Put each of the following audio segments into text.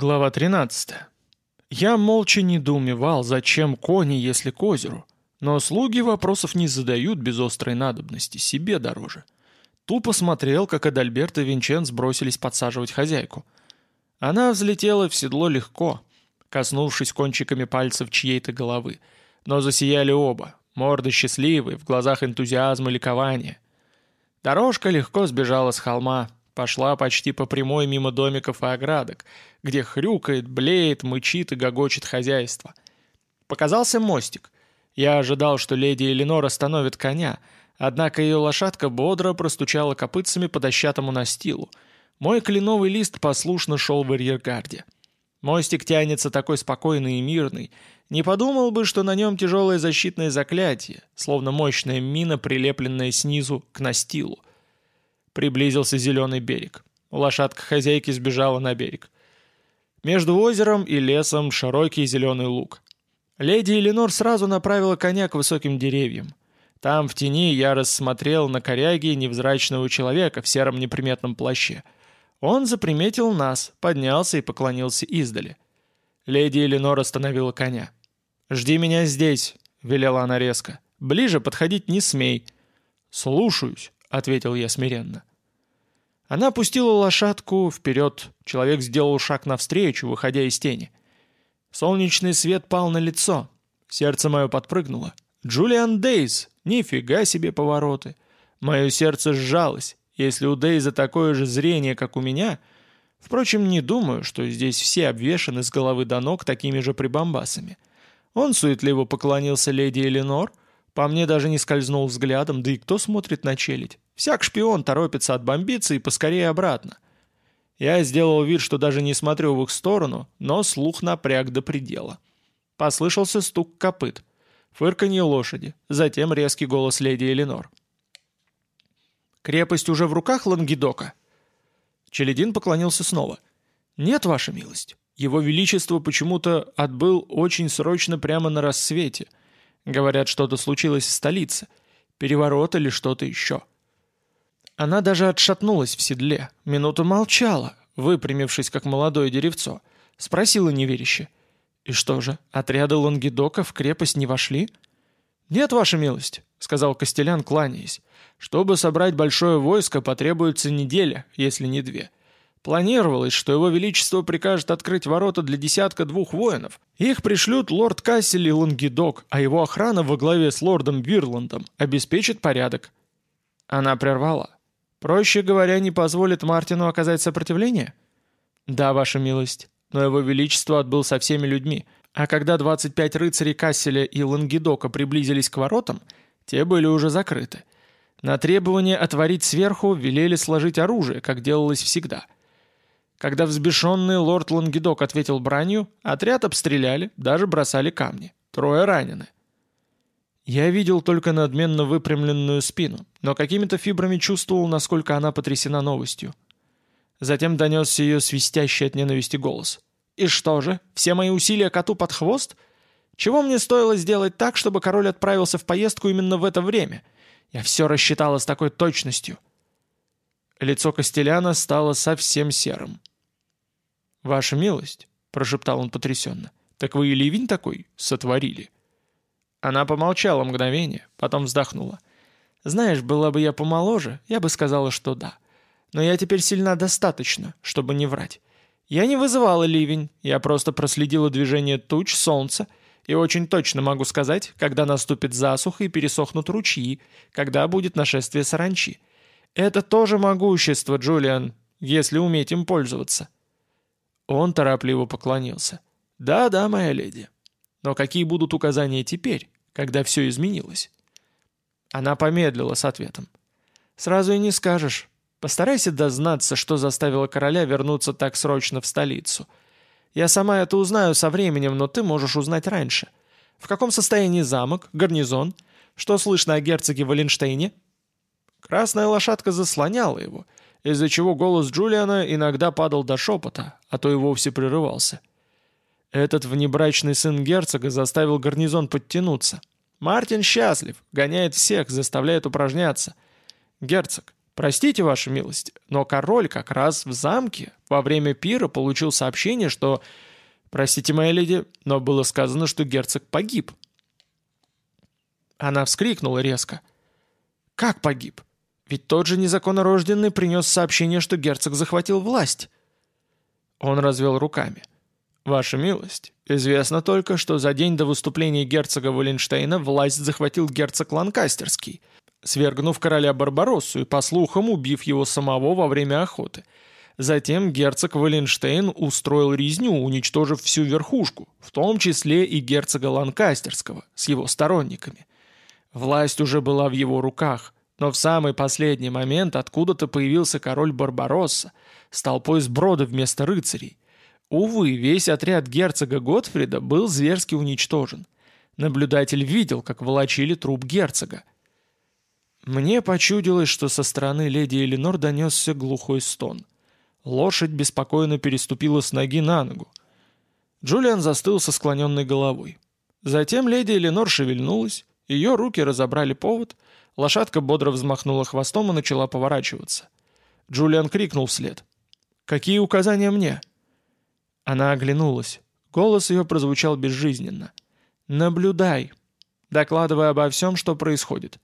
Глава 13. Я молча недоумевал, зачем кони, если к озеру. Но слуги вопросов не задают без острой надобности, себе дороже. Тупо смотрел, как Адальберт и Винченц бросились подсаживать хозяйку. Она взлетела в седло легко, коснувшись кончиками пальцев чьей-то головы. Но засияли оба, морды счастливые, в глазах энтузиазм и ликование. Дорожка легко сбежала с холма, Пошла почти по прямой мимо домиков и оградок, где хрюкает, блеет, мычит и гогочет хозяйство. Показался мостик. Я ожидал, что леди Эленор остановит коня, однако ее лошадка бодро простучала копытцами по дощатому настилу. Мой кленовый лист послушно шел в арьергарде. Мостик тянется такой спокойный и мирный. Не подумал бы, что на нем тяжелое защитное заклятие, словно мощная мина, прилепленная снизу к настилу. Приблизился зеленый берег. Лошадка хозяйки сбежала на берег. Между озером и лесом широкий зеленый луг. Леди Эленор сразу направила коня к высоким деревьям. Там в тени я рассмотрел на коряге невзрачного человека в сером неприметном плаще. Он заприметил нас, поднялся и поклонился издали. Леди Эленор остановила коня. «Жди меня здесь», — велела она резко. «Ближе подходить не смей». «Слушаюсь», — ответил я смиренно. Она пустила лошадку вперед, человек сделал шаг навстречу, выходя из тени. Солнечный свет пал на лицо, сердце мое подпрыгнуло. «Джулиан Дейз! Нифига себе повороты!» Мое сердце сжалось, если у Дейза такое же зрение, как у меня. Впрочем, не думаю, что здесь все обвешаны с головы до ног такими же прибамбасами. Он суетливо поклонился леди Эленор, по мне даже не скользнул взглядом, да и кто смотрит на челядь? Всяк шпион торопится отбомбиться и поскорее обратно. Я сделал вид, что даже не смотрю в их сторону, но слух напряг до предела. Послышался стук копыт, фырканье лошади, затем резкий голос леди Эленор. «Крепость уже в руках Лангедока?» Челядин поклонился снова. «Нет, ваша милость. Его Величество почему-то отбыл очень срочно прямо на рассвете. Говорят, что-то случилось в столице. Переворот или что-то еще». Она даже отшатнулась в седле, минуту молчала, выпрямившись, как молодое деревцо. Спросила неверяще. «И что же, отряды Лонгидока в крепость не вошли?» «Нет, ваша милость», — сказал Костелян, кланяясь. «Чтобы собрать большое войско, потребуется неделя, если не две. Планировалось, что его величество прикажет открыть ворота для десятка двух воинов. Их пришлют лорд Кассель и Лонгидок, а его охрана во главе с лордом Бирландом обеспечит порядок». Она прервала. Проще говоря, не позволит Мартину оказать сопротивление? Да, ваша милость, но его величество отбыл со всеми людьми, а когда 25 рыцарей Касселя и Лангедока приблизились к воротам, те были уже закрыты. На требование отворить сверху велели сложить оружие, как делалось всегда. Когда взбешенный лорд Лангедок ответил бранью, отряд обстреляли, даже бросали камни. Трое ранены. Я видел только надменно выпрямленную спину, но какими-то фибрами чувствовал, насколько она потрясена новостью. Затем донесся ее свистящий от ненависти голос. «И что же, все мои усилия коту под хвост? Чего мне стоило сделать так, чтобы король отправился в поездку именно в это время? Я все рассчитала с такой точностью». Лицо Костеляна стало совсем серым. «Ваша милость», — прошептал он потрясенно, — «так вы и ливень такой сотворили?» Она помолчала мгновение, потом вздохнула. «Знаешь, была бы я помоложе, я бы сказала, что да. Но я теперь сильна достаточно, чтобы не врать. Я не вызывала ливень, я просто проследила движение туч, солнца, и очень точно могу сказать, когда наступит засуха и пересохнут ручьи, когда будет нашествие саранчи. Это тоже могущество, Джулиан, если уметь им пользоваться». Он торопливо поклонился. «Да-да, моя леди». Но какие будут указания теперь, когда все изменилось? Она помедлила с ответом. «Сразу и не скажешь. Постарайся дознаться, что заставило короля вернуться так срочно в столицу. Я сама это узнаю со временем, но ты можешь узнать раньше. В каком состоянии замок, гарнизон? Что слышно о герцоге Валенштейне?» Красная лошадка заслоняла его, из-за чего голос Джулиана иногда падал до шепота, а то и вовсе прерывался. Этот внебрачный сын герцога заставил гарнизон подтянуться. Мартин счастлив, гоняет всех, заставляет упражняться. Герцог, Простите, ваша милость, но король как раз в замке во время пира получил сообщение, что... Простите, моя леди, но было сказано, что герцог погиб. Она вскрикнула резко. «Как погиб? Ведь тот же незаконнорожденный принес сообщение, что герцог захватил власть». Он развел руками. «Ваша милость, известно только, что за день до выступления герцога Валенштейна власть захватил герцог Ланкастерский, свергнув короля Барбароссу и, по слухам, убив его самого во время охоты. Затем герцог Валенштейн устроил резню, уничтожив всю верхушку, в том числе и герцога Ланкастерского, с его сторонниками. Власть уже была в его руках, но в самый последний момент откуда-то появился король Барбаросса с толпой сброда вместо рыцарей. Увы, весь отряд герцога Готфрида был зверски уничтожен. Наблюдатель видел, как волочили труп герцога. Мне почудилось, что со стороны леди Эленор донесся глухой стон. Лошадь беспокойно переступила с ноги на ногу. Джулиан застыл со склоненной головой. Затем леди Эленор шевельнулась, ее руки разобрали повод, лошадка бодро взмахнула хвостом и начала поворачиваться. Джулиан крикнул вслед. «Какие указания мне?» Она оглянулась. Голос ее прозвучал безжизненно. «Наблюдай, докладывая обо всем, что происходит».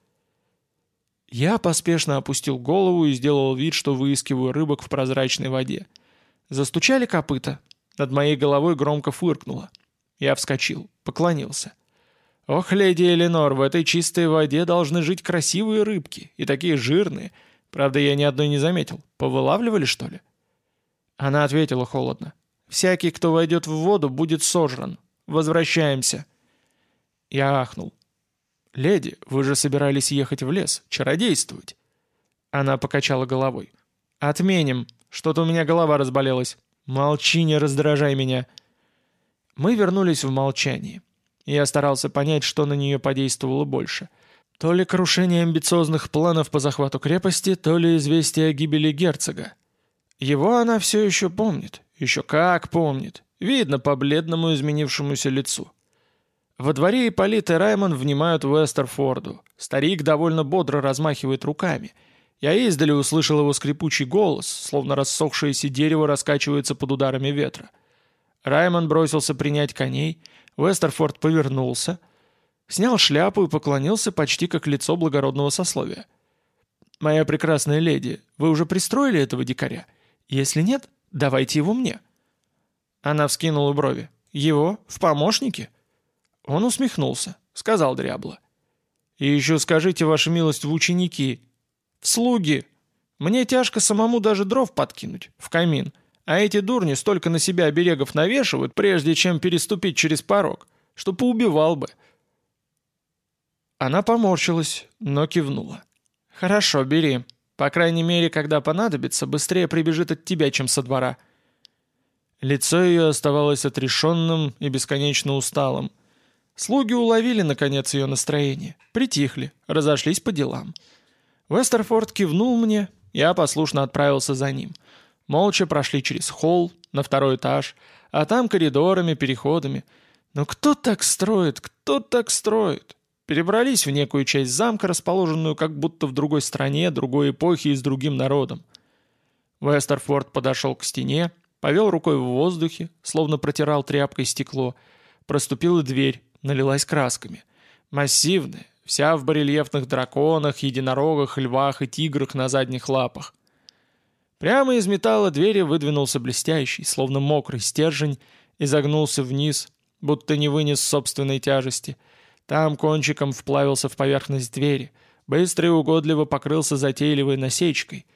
Я поспешно опустил голову и сделал вид, что выискиваю рыбок в прозрачной воде. Застучали копыта. Над моей головой громко фыркнуло. Я вскочил, поклонился. «Ох, леди Эленор, в этой чистой воде должны жить красивые рыбки, и такие жирные. Правда, я ни одной не заметил. Повылавливали, что ли?» Она ответила холодно. «Всякий, кто войдет в воду, будет сожран. Возвращаемся». Я ахнул. «Леди, вы же собирались ехать в лес, чародействовать». Она покачала головой. «Отменим. Что-то у меня голова разболелась. Молчи, не раздражай меня». Мы вернулись в молчании. Я старался понять, что на нее подействовало больше. То ли крушение амбициозных планов по захвату крепости, то ли известие о гибели герцога. Его она все еще помнит. Еще как помнит. Видно по бледному изменившемуся лицу. Во дворе Ипполит и Раймон внимают Вестерфорду. Старик довольно бодро размахивает руками. Я издали услышал его скрипучий голос, словно рассохшееся дерево раскачивается под ударами ветра. Раймон бросился принять коней — Вестерфорд повернулся, снял шляпу и поклонился почти как лицо благородного сословия. «Моя прекрасная леди, вы уже пристроили этого дикаря? Если нет, давайте его мне». Она вскинула брови. «Его? В помощнике?» Он усмехнулся, сказал дрябло. «И еще скажите, ваша милость, в ученики. В слуги. Мне тяжко самому даже дров подкинуть, в камин. А эти дурни столько на себя оберегов навешивают, прежде чем переступить через порог, что поубивал бы. Она поморщилась, но кивнула. «Хорошо, бери. По крайней мере, когда понадобится, быстрее прибежит от тебя, чем со двора». Лицо ее оставалось отрешенным и бесконечно усталым. Слуги уловили, наконец, ее настроение, притихли, разошлись по делам. Вестерфорд кивнул мне, я послушно отправился за ним — Молча прошли через холл, на второй этаж, а там коридорами, переходами. Но кто так строит, кто так строит? Перебрались в некую часть замка, расположенную как будто в другой стране, другой эпохи и с другим народом. Вестерфорд подошел к стене, повел рукой в воздухе, словно протирал тряпкой стекло. Проступила дверь, налилась красками. Массивная, вся в барельефных драконах, единорогах, львах и тиграх на задних лапах. Прямо из металла двери выдвинулся блестящий, словно мокрый стержень, и загнулся вниз, будто не вынес собственной тяжести. Там кончиком вплавился в поверхность двери, быстро и угодливо покрылся затейливой насечкой,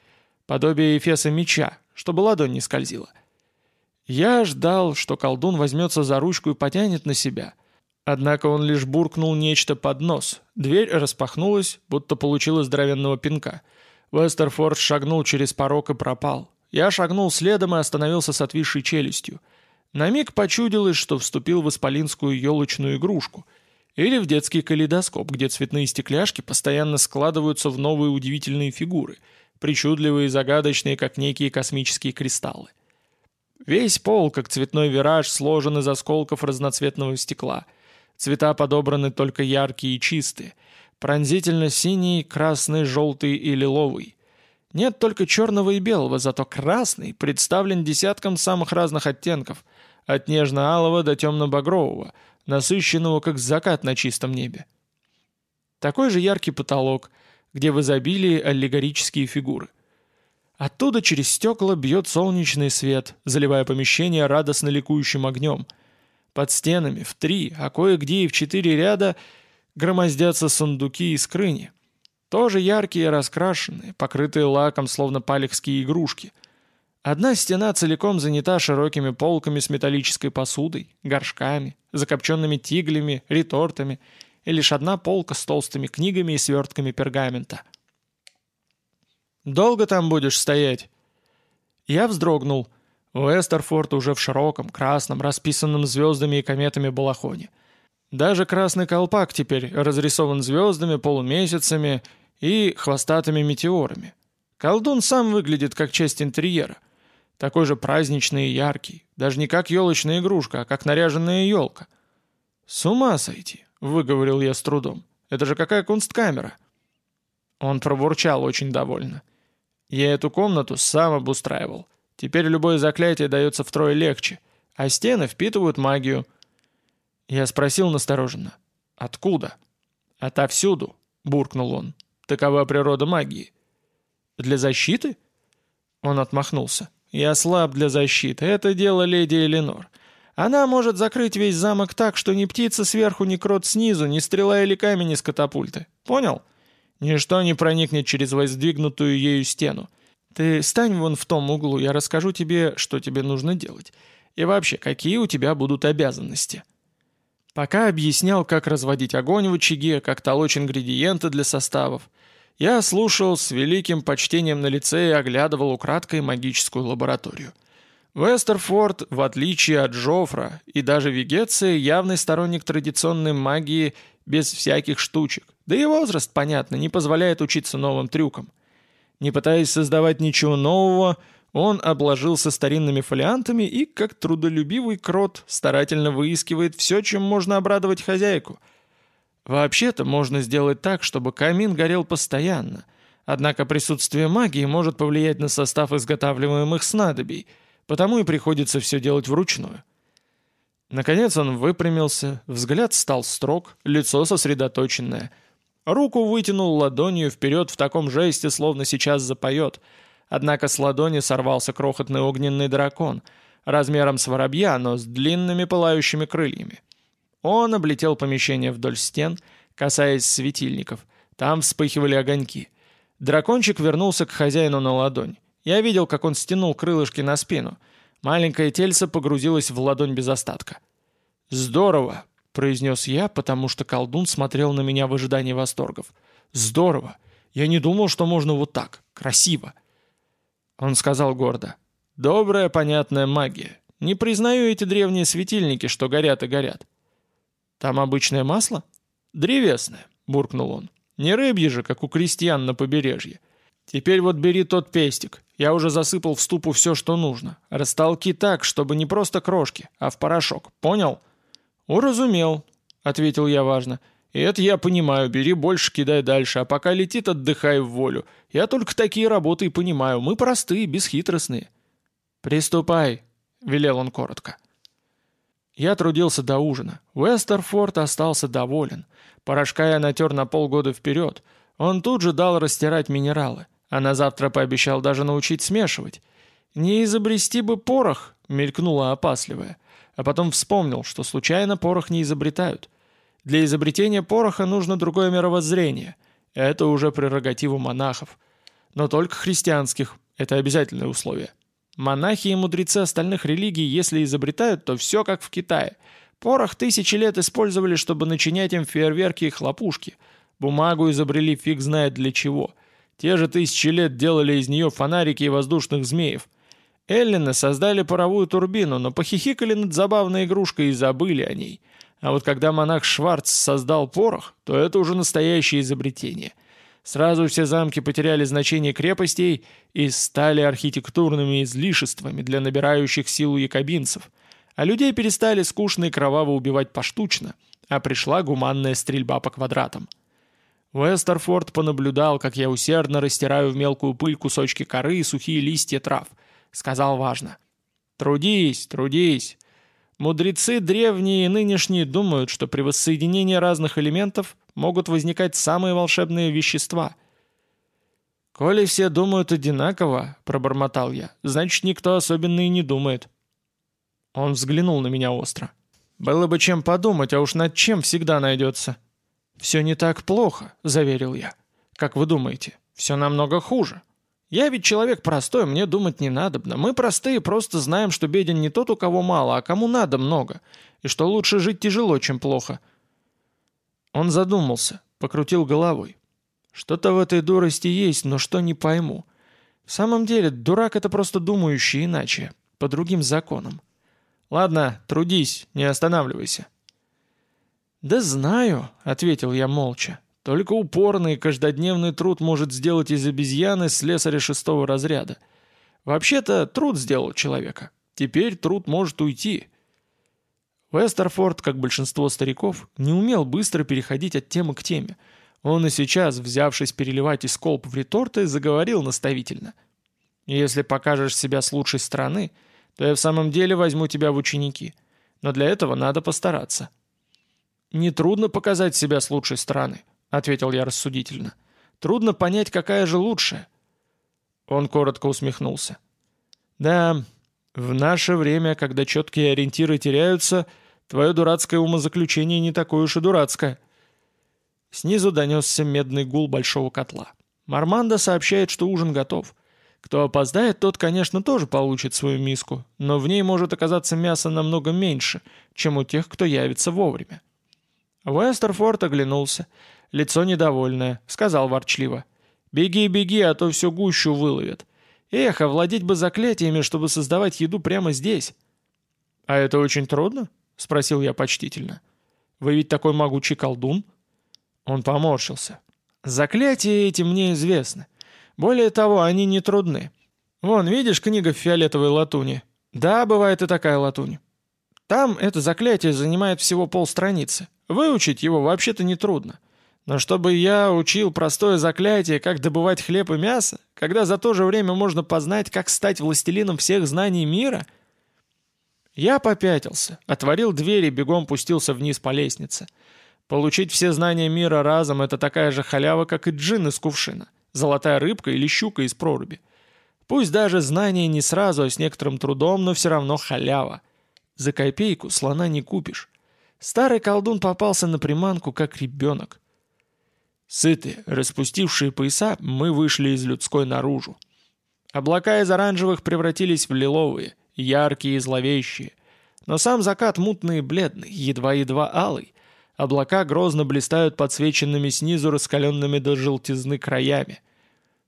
подобие эфеса меча, чтобы ладонь не скользила. Я ждал, что колдун возьмется за ручку и потянет на себя. Однако он лишь буркнул нечто под нос. Дверь распахнулась, будто получила здоровенного пинка — Вестерфорд шагнул через порог и пропал. Я шагнул следом и остановился с отвисшей челюстью. На миг почудилось, что вступил в исполинскую елочную игрушку. Или в детский калейдоскоп, где цветные стекляшки постоянно складываются в новые удивительные фигуры, причудливые и загадочные, как некие космические кристаллы. Весь пол, как цветной вираж, сложен из осколков разноцветного стекла. Цвета подобраны только яркие и чистые — Пронзительно синий, красный, желтый и лиловый. Нет только черного и белого, зато красный представлен десятком самых разных оттенков, от нежно-алого до темно-багрового, насыщенного как закат на чистом небе. Такой же яркий потолок, где в изобилии аллегорические фигуры. Оттуда через стекла бьет солнечный свет, заливая помещение радостно ликующим огнем. Под стенами в три, а кое-где и в четыре ряда громоздятся сундуки и скрыни. Тоже яркие и раскрашенные, покрытые лаком, словно палехские игрушки. Одна стена целиком занята широкими полками с металлической посудой, горшками, закопченными тиглями, ретортами, и лишь одна полка с толстыми книгами и свертками пергамента. «Долго там будешь стоять?» Я вздрогнул. Уэстерфорд уже в широком, красном, расписанном звездами и кометами балахоне. Даже красный колпак теперь разрисован звездами, полумесяцами и хвостатыми метеорами. Колдун сам выглядит как часть интерьера. Такой же праздничный и яркий. Даже не как елочная игрушка, а как наряженная елка. «С ума сойти!» — выговорил я с трудом. «Это же какая кунсткамера!» Он пробурчал очень довольно. «Я эту комнату сам обустраивал. Теперь любое заклятие дается втрое легче, а стены впитывают магию». Я спросил настороженно. «Откуда?» «Отовсюду», — буркнул он. «Такова природа магии». «Для защиты?» Он отмахнулся. «Я слаб для защиты. Это дело леди Эленор. Она может закрыть весь замок так, что ни птица сверху, ни крот снизу, ни стрела или камень из катапульты. Понял? Ничто не проникнет через воздвигнутую ею стену. Ты стань вон в том углу, я расскажу тебе, что тебе нужно делать. И вообще, какие у тебя будут обязанности». Пока объяснял, как разводить огонь в очаге, как толочь ингредиенты для составов, я слушал с великим почтением на лице и оглядывал украдкой магическую лабораторию. Вестерфорд, в отличие от Джофра и даже Вегеция, явный сторонник традиционной магии без всяких штучек. Да и возраст, понятно, не позволяет учиться новым трюкам. Не пытаясь создавать ничего нового, он обложился старинными фолиантами и, как трудолюбивый крот, старательно выискивает все, чем можно обрадовать хозяйку. Вообще-то можно сделать так, чтобы камин горел постоянно, однако присутствие магии может повлиять на состав изготавливаемых снадобий – потому и приходится все делать вручную. Наконец он выпрямился, взгляд стал строг, лицо сосредоточенное. Руку вытянул ладонью вперед в таком жесте, словно сейчас запоет. Однако с ладони сорвался крохотный огненный дракон, размером с воробья, но с длинными пылающими крыльями. Он облетел помещение вдоль стен, касаясь светильников. Там вспыхивали огоньки. Дракончик вернулся к хозяину на ладонь. Я видел, как он стянул крылышки на спину. Маленькое тельце погрузилось в ладонь без остатка. «Здорово!» — произнес я, потому что колдун смотрел на меня в ожидании восторгов. «Здорово! Я не думал, что можно вот так. Красиво!» Он сказал гордо. «Добрая, понятная магия. Не признаю эти древние светильники, что горят и горят». «Там обычное масло?» «Древесное», — буркнул он. «Не рыбье же, как у крестьян на побережье. Теперь вот бери тот пестик. Я уже засыпал в ступу все, что нужно. Растолки так, чтобы не просто крошки, а в порошок. Понял?» «Уразумел», — ответил я важно. «И это я понимаю. Бери больше, кидай дальше. А пока летит, отдыхай в волю. Я только такие работы и понимаю. Мы простые, бесхитростные». «Приступай», — велел он коротко. Я трудился до ужина. Уэстерфорд остался доволен. Порошка я натер на полгода вперед. Он тут же дал растирать минералы. А на завтра пообещал даже научить смешивать. «Не изобрести бы порох», — мелькнула опасливая. А потом вспомнил, что случайно порох не изобретают. Для изобретения пороха нужно другое мировоззрение. Это уже прерогатива монахов. Но только христианских. Это обязательное условие. Монахи и мудрецы остальных религий, если изобретают, то все как в Китае. Порох тысячи лет использовали, чтобы начинять им фейерверки и хлопушки. Бумагу изобрели фиг знает для чего. Те же тысячи лет делали из нее фонарики и воздушных змеев. Эллины создали паровую турбину, но похихикали над забавной игрушкой и забыли о ней. А вот когда монах Шварц создал порох, то это уже настоящее изобретение. Сразу все замки потеряли значение крепостей и стали архитектурными излишествами для набирающих силу якобинцев. А людей перестали скучно и кроваво убивать поштучно, а пришла гуманная стрельба по квадратам. Уэстерфорд понаблюдал, как я усердно растираю в мелкую пыль кусочки коры и сухие листья трав. Сказал важно. «Трудись, трудись. Мудрецы древние и нынешние думают, что при воссоединении разных элементов могут возникать самые волшебные вещества». «Коли все думают одинаково», — пробормотал я, — «значит, никто особенно и не думает». Он взглянул на меня остро. «Было бы чем подумать, а уж над чем всегда найдется». «Все не так плохо», — заверил я. «Как вы думаете, все намного хуже. Я ведь человек простой, мне думать не надобно. Мы простые, просто знаем, что беден не тот, у кого мало, а кому надо много, и что лучше жить тяжело, чем плохо». Он задумался, покрутил головой. «Что-то в этой дурости есть, но что не пойму. В самом деле, дурак — это просто думающий иначе, по другим законам. Ладно, трудись, не останавливайся». «Да знаю», — ответил я молча. «Только упорный каждодневный труд может сделать из обезьяны слесаря шестого разряда. Вообще-то труд сделал человека. Теперь труд может уйти». Вестерфорд, как большинство стариков, не умел быстро переходить от темы к теме. Он и сейчас, взявшись переливать из колб в реторты, заговорил наставительно. «Если покажешь себя с лучшей стороны, то я в самом деле возьму тебя в ученики. Но для этого надо постараться». «Нетрудно показать себя с лучшей стороны», — ответил я рассудительно. «Трудно понять, какая же лучшая». Он коротко усмехнулся. «Да, в наше время, когда четкие ориентиры теряются, твое дурацкое умозаключение не такое уж и дурацкое». Снизу донесся медный гул большого котла. Марманда сообщает, что ужин готов. Кто опоздает, тот, конечно, тоже получит свою миску, но в ней может оказаться мяса намного меньше, чем у тех, кто явится вовремя. Вестерфорд оглянулся. Лицо недовольное. Сказал ворчливо. «Беги, беги, а то всю гущу выловят. Эх, овладеть бы заклятиями, чтобы создавать еду прямо здесь». «А это очень трудно?» — спросил я почтительно. «Вы ведь такой могучий колдун?» Он поморщился. «Заклятия эти мне известны. Более того, они не трудны. Вон, видишь, книга в фиолетовой латуни? Да, бывает и такая латунь. Там это заклятие занимает всего полстраницы. Выучить его вообще-то нетрудно. Но чтобы я учил простое заклятие, как добывать хлеб и мясо, когда за то же время можно познать, как стать властелином всех знаний мира... Я попятился, отворил дверь и бегом пустился вниз по лестнице. Получить все знания мира разом — это такая же халява, как и джин из кувшина, золотая рыбка или щука из проруби. Пусть даже знания не сразу, а с некоторым трудом, но все равно халява. За копейку слона не купишь. Старый колдун попался на приманку, как ребенок. Сытые, распустившие пояса, мы вышли из людской наружу. Облака из оранжевых превратились в лиловые, яркие и зловещие. Но сам закат мутный и бледный, едва-едва алый. Облака грозно блистают подсвеченными снизу раскаленными до желтизны краями.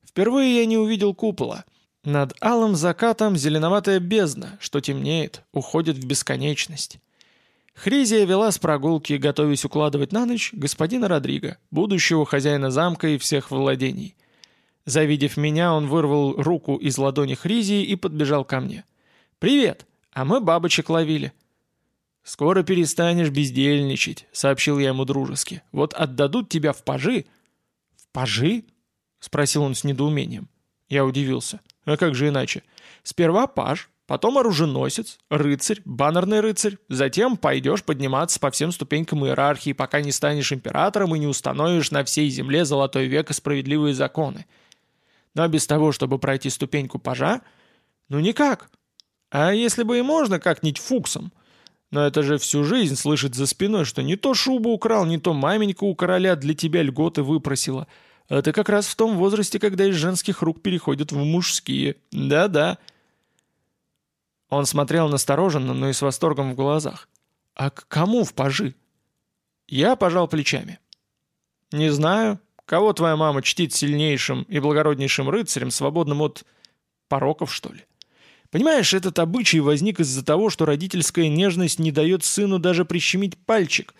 Впервые я не увидел купола. Над алым закатом зеленоватая бездна, что темнеет, уходит в бесконечность. Хризия вела с прогулки, готовясь укладывать на ночь господина Родриго, будущего хозяина замка и всех владений. Завидев меня, он вырвал руку из ладони Хризии и подбежал ко мне. «Привет! А мы бабочек ловили». «Скоро перестанешь бездельничать», — сообщил я ему дружески. «Вот отдадут тебя в пажи». «В пажи?» — спросил он с недоумением. Я удивился. «А как же иначе? Сперва паж, Потом оруженосец, рыцарь, баннерный рыцарь. Затем пойдешь подниматься по всем ступенькам иерархии, пока не станешь императором и не установишь на всей земле золотой век и справедливые законы. Но без того, чтобы пройти ступеньку пажа, ну никак. А если бы и можно как-нибудь фуксом? Но это же всю жизнь слышать за спиной, что не то шубу украл, не то маменька у короля для тебя льготы выпросила. Это как раз в том возрасте, когда из женских рук переходят в мужские. Да-да. Он смотрел настороженно, но и с восторгом в глазах. «А к кому в пажи?» Я пожал плечами. «Не знаю. Кого твоя мама чтит сильнейшим и благороднейшим рыцарем, свободным от пороков, что ли? Понимаешь, этот обычай возник из-за того, что родительская нежность не дает сыну даже прищемить пальчик,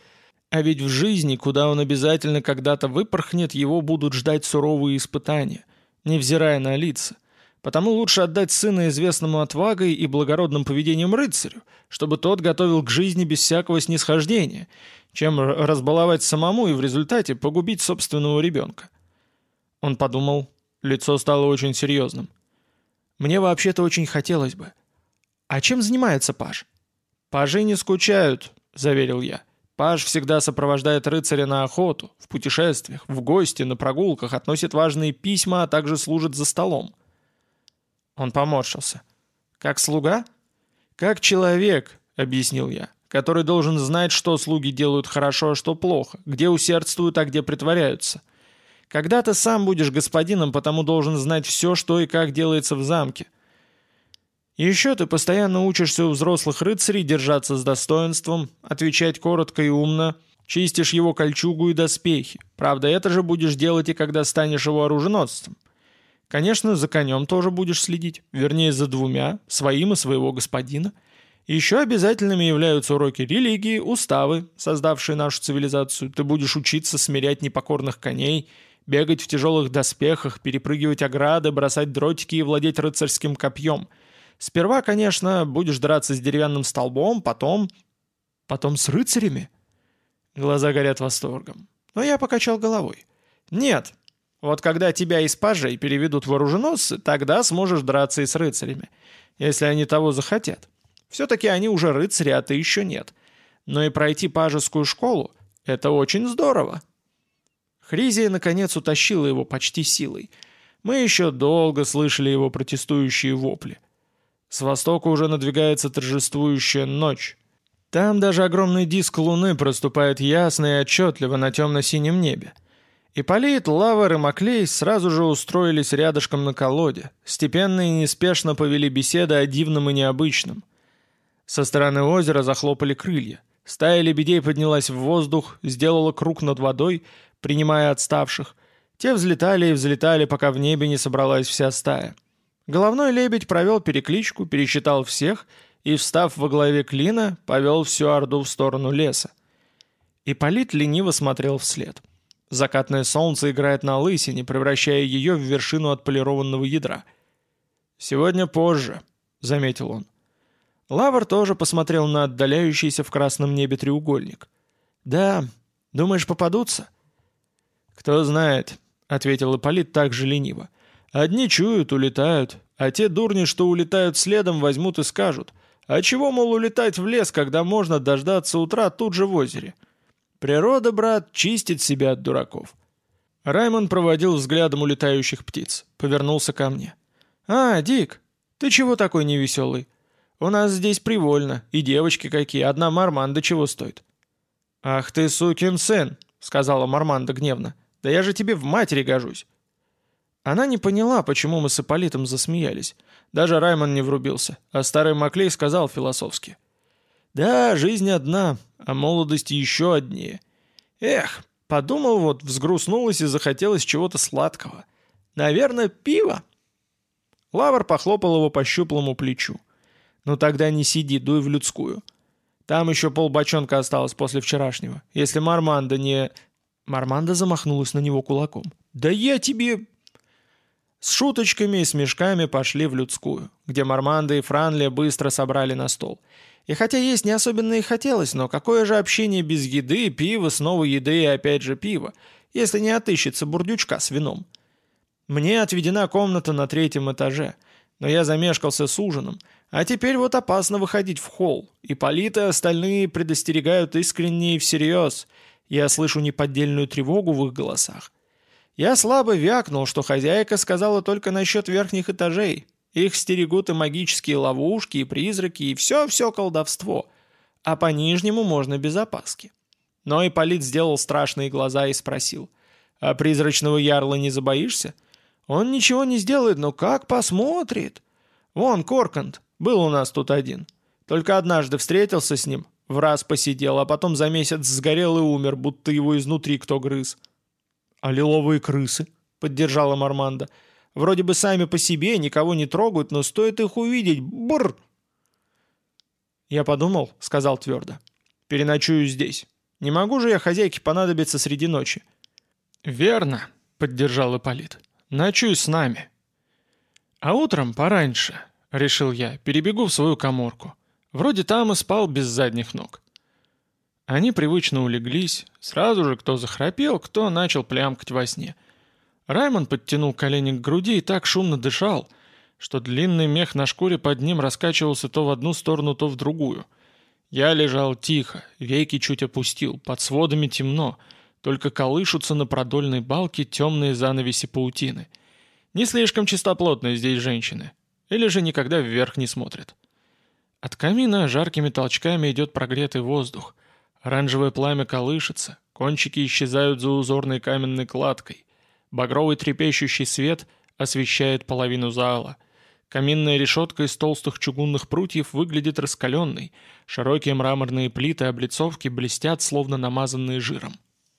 а ведь в жизни, куда он обязательно когда-то выпорхнет, его будут ждать суровые испытания, невзирая на лица. Потому лучше отдать сына известному отвагой и благородным поведением рыцарю, чтобы тот готовил к жизни без всякого снисхождения, чем разбаловать самому и в результате погубить собственного ребенка. Он подумал, лицо стало очень серьезным. «Мне вообще-то очень хотелось бы. А чем занимается Паш?» «Пажи не скучают», — заверил я. «Паж всегда сопровождает рыцаря на охоту, в путешествиях, в гости, на прогулках, относит важные письма, а также служит за столом». Он поморщился. «Как слуга?» «Как человек», — объяснил я, «который должен знать, что слуги делают хорошо, а что плохо, где усердствуют, а где притворяются. Когда ты сам будешь господином, потому должен знать все, что и как делается в замке. Еще ты постоянно учишься у взрослых рыцарей держаться с достоинством, отвечать коротко и умно, чистишь его кольчугу и доспехи. Правда, это же будешь делать и когда станешь его оруженосцем. Конечно, за конем тоже будешь следить, вернее, за двумя, своим и своего господина. Еще обязательными являются уроки религии, уставы, создавшие нашу цивилизацию. Ты будешь учиться смирять непокорных коней, бегать в тяжелых доспехах, перепрыгивать ограды, бросать дротики и владеть рыцарским копьем. Сперва, конечно, будешь драться с деревянным столбом, потом... Потом с рыцарями? Глаза горят восторгом. Но я покачал головой. Нет, вот когда тебя из пажей переведут в оруженосцы, тогда сможешь драться и с рыцарями, если они того захотят. Все-таки они уже рыцари, а ты еще нет. Но и пройти пажескую школу — это очень здорово. Хризия, наконец, утащила его почти силой. Мы еще долго слышали его протестующие вопли. С востока уже надвигается торжествующая ночь. Там даже огромный диск луны проступает ясно и отчетливо на темно-синем небе. Ипполит, Лавр и Маклей сразу же устроились рядышком на колоде, степенно и неспешно повели беседы о дивном и необычном. Со стороны озера захлопали крылья. Стая лебедей поднялась в воздух, сделала круг над водой, принимая отставших. Те взлетали и взлетали, пока в небе не собралась вся стая. Головной лебедь провел перекличку, пересчитал всех и, встав во главе клина, повел всю орду в сторону леса. Ипполит лениво смотрел вслед. Закатное солнце играет на лысине, превращая ее в вершину отполированного ядра. «Сегодня позже», — заметил он. Лавр тоже посмотрел на отдаляющийся в красном небе треугольник. «Да, думаешь, попадутся?» «Кто знает», — ответил Ипполит так же лениво. «Одни чуют, улетают, а те дурни, что улетают следом, возьмут и скажут. А чего, мол, улетать в лес, когда можно дождаться утра тут же в озере?» Природа, брат, чистит себя от дураков. Раймон проводил взглядом улетающих птиц. Повернулся ко мне. «А, Дик, ты чего такой невеселый? У нас здесь привольно, и девочки какие, одна Марманда чего стоит?» «Ах ты, сукин сын!» — сказала Марманда гневно. «Да я же тебе в матери гожусь!» Она не поняла, почему мы с Ипполитом засмеялись. Даже Раймон не врубился, а старый Маклей сказал философски. Да, жизнь одна, а молодость еще однее. Эх, подумал вот, взгрустнулось и захотелось чего-то сладкого. Наверное, пиво. Лавр похлопал его по щуплому плечу. «Ну тогда не сиди, дуй в людскую. Там еще полбочонка осталось после вчерашнего. Если Марманда не...» Марманда замахнулась на него кулаком. «Да я тебе...» С шуточками и смешками пошли в людскую, где Марманда и Франли быстро собрали на стол. И хотя есть не особенно и хотелось, но какое же общение без еды, пива, снова еды и опять же пива, если не отыщется бурдючка с вином? Мне отведена комната на третьем этаже, но я замешкался с ужином, а теперь вот опасно выходить в холл, и Политы остальные предостерегают искренне и всерьез. Я слышу неподдельную тревогу в их голосах. Я слабо вякнул, что хозяйка сказала только насчет верхних этажей, их стерегут и магические ловушки, и призраки, и все-все колдовство. А по нижнему можно без опаски. Но Ипполит сделал страшные глаза и спросил. «А призрачного ярла не забоишься? Он ничего не сделает, но как посмотрит? Вон, Коркант, был у нас тут один. Только однажды встретился с ним, в раз посидел, а потом за месяц сгорел и умер, будто его изнутри кто грыз». «А лиловые крысы?» — поддержала Марманда. — Вроде бы сами по себе никого не трогают, но стоит их увидеть. Бррр!» «Я подумал», — сказал твердо. «Переночую здесь. Не могу же я хозяйке понадобиться среди ночи». «Верно», — поддержал Ипполит. «Ночуй с нами». А утром пораньше, решил я, перебегу в свою коморку. Вроде там и спал без задних ног. Они привычно улеглись, сразу же кто захрапел, кто начал плямкать во сне. Раймон подтянул колени к груди и так шумно дышал, что длинный мех на шкуре под ним раскачивался то в одну сторону, то в другую. Я лежал тихо, веки чуть опустил, под сводами темно, только колышутся на продольной балке темные занавеси паутины. Не слишком чистоплотные здесь женщины. Или же никогда вверх не смотрят. От камина жаркими толчками идет прогретый воздух. Оранжевое пламя колышется, кончики исчезают за узорной каменной кладкой. Багровый трепещущий свет освещает половину зала — Каминная решетка из толстых чугунных прутьев выглядит раскаленной, широкие мраморные плиты облицовки блестят, словно намазанные жиром.